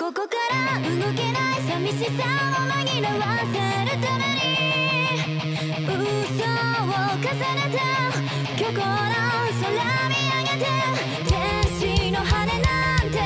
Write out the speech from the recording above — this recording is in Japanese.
ここから動けない寂しさを紛らわせるために嘘を重ねて心を空見上げて天使の羽なんて